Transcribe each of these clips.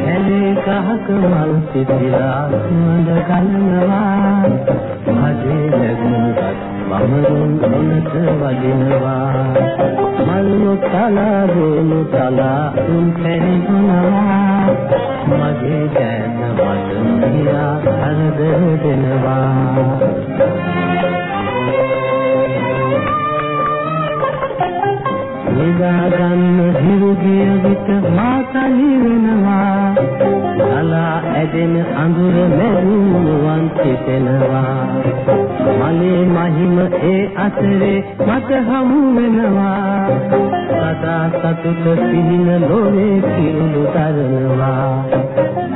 හැලේ ගහක මල් සිතිලා සුවඳ ගලනවා මගේ ලැබුණත් වමරුන් ඔනට වදිනවා මල් තලා රෝණු තලා උන් පැනිනවා මගේ දැන වදන කියා හරද දෙනවා නිදා ගන්න හිරුගිය විට මාතලි අලා ඇදෙන අඳුර මැරුවන් සිතෙනවා. මලේ මහිම ඒ අතරේ මට හමු වෙනවා. සදා සතුට සිහින ලෝවේ කිරුළු තරනවා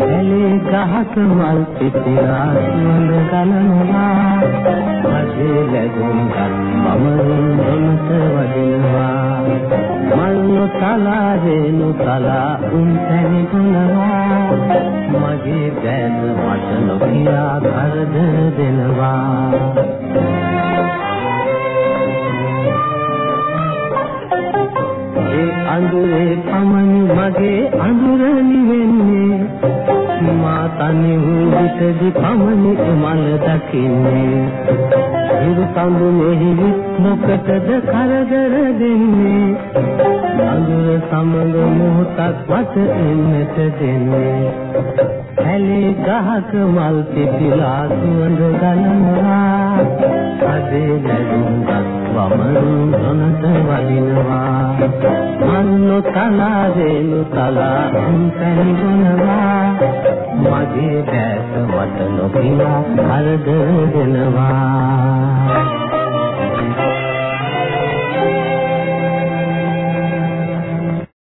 ඇලේ ගහක මල් පිටිලා සුවඳ ගලනවා. මගේ ලැබුම් ගත් මමරුන් දොනට වදිනවා මල්නු තලා රේනු තලා උන් තැනි ගුණවා මගේ බෑන මට නොකියා කරදර දෙනවා. ඒ අඳුරේ පමණි මගේ අඳුර නිවෙන්නේ. මා තනි වූ විටදි පමණි මල දකින්නේ. හිරු සඳු මෙහි මොකටද කරදර දෙන්නේ? අඳුර සමග මොහොතක් මට එන්නට දෙන්නේ. හැලේ ගහක මල් පිපිලා සුවඳ ගලනවා අදේ ලැබුම්ගත් වමරුන් සොනට වදිනවා මන්නු තලා රේනු තලා උන්තනි ගුණවා මගේ දැස මට නොකියා කරදර දෙනවා.